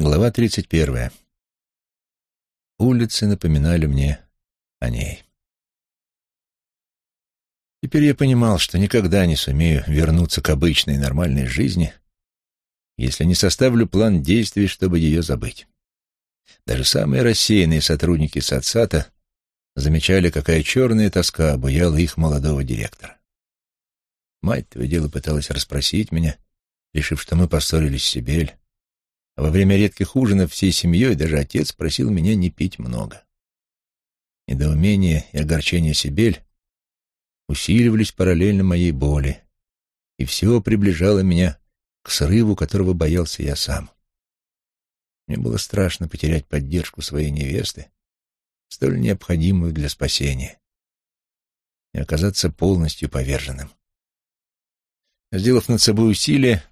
Глава тридцать первая. Улицы напоминали мне о ней. Теперь я понимал, что никогда не сумею вернуться к обычной нормальной жизни, если не составлю план действий, чтобы ее забыть. Даже самые рассеянные сотрудники Сатсата замечали, какая черная тоска обуяла их молодого директора. Мать то дело пыталась расспросить меня, решив, что мы поссорились с Сибель, во время редких ужинов всей семьей даже отец просил меня не пить много. Недоумение и огорчение Сибель усиливались параллельно моей боли, и все приближало меня к срыву, которого боялся я сам. Мне было страшно потерять поддержку своей невесты, столь необходимую для спасения, и оказаться полностью поверженным. Сделав над собой усилие,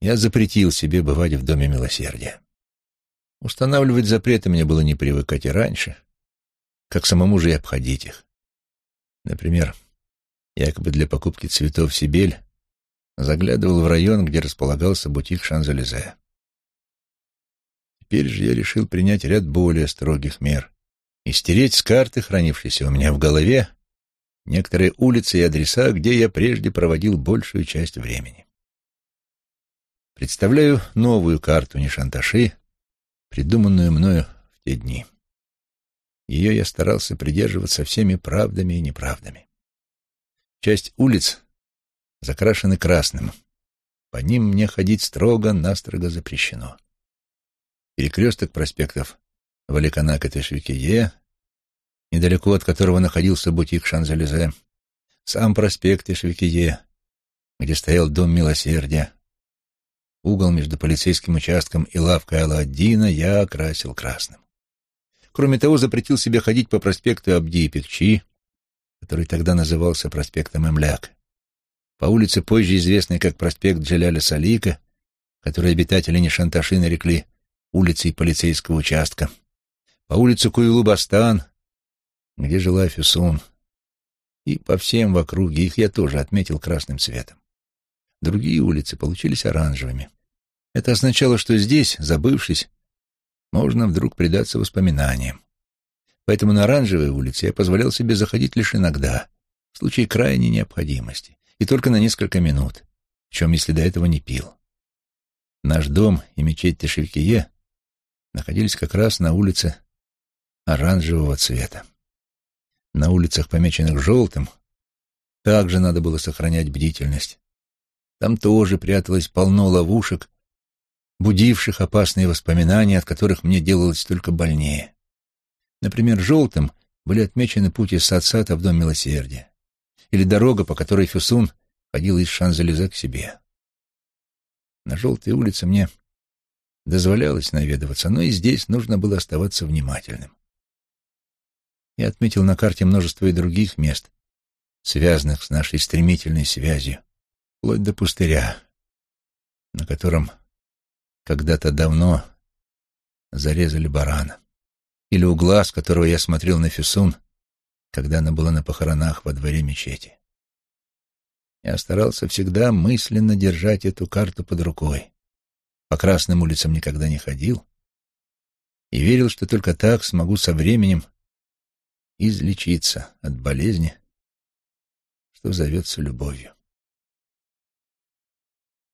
я запретил себе бывать в Доме Милосердия. Устанавливать запреты мне было не привыкать и раньше, как самому же и обходить их. Например, якобы для покупки цветов Сибель заглядывал в район, где располагался бутик Шанзелезе. Теперь же я решил принять ряд более строгих мер и стереть с карты, хранившейся у меня в голове, некоторые улицы и адреса, где я прежде проводил большую часть времени. Представляю новую карту Нишанташи, придуманную мною в те дни. Ее я старался придерживаться всеми правдами и неправдами. Часть улиц закрашены красным. По ним мне ходить строго-настрого запрещено. Перекресток проспектов Валиканак и Тешвикие, недалеко от которого находился бутик Шанзелезе, сам проспект Тешвикие, где стоял Дом Милосердия, Угол между полицейским участком и лавкой Алладдина я окрасил красным. Кроме того, запретил себе ходить по проспекту Абди и Пекчи, который тогда назывался проспектом Эмляк, по улице, позже известной как проспект Джаляля Салика, который обитатели Нишанташи нарекли улицей полицейского участка, по улице Куилу-Бастан, где жила Фюсун, и по всем в округе их я тоже отметил красным цветом. Другие улицы получились оранжевыми. Это означало, что здесь, забывшись, можно вдруг предаться воспоминаниям. Поэтому на оранжевой улице я позволял себе заходить лишь иногда, в случае крайней необходимости, и только на несколько минут, в чем, если до этого не пил. Наш дом и мечеть Тешевкие находились как раз на улице оранжевого цвета. На улицах, помеченных желтым, также надо было сохранять бдительность. Там тоже пряталось полно ловушек, будивших опасные воспоминания, от которых мне делалось только больнее. Например, желтым были отмечены путь из Сацата в Дом Милосердия, или дорога, по которой Фюсун ходил из Шанзелезе к себе. На желтой улице мне дозволялось наведываться, но и здесь нужно было оставаться внимательным. Я отметил на карте множество и других мест, связанных с нашей стремительной связью, вплоть до пустыря, на котором когда-то давно зарезали барана. Или угла, с которого я смотрел на Фюсун, когда она была на похоронах во дворе мечети. Я старался всегда мысленно держать эту карту под рукой. По красным улицам никогда не ходил и верил, что только так смогу со временем излечиться от болезни, что зовется любовью.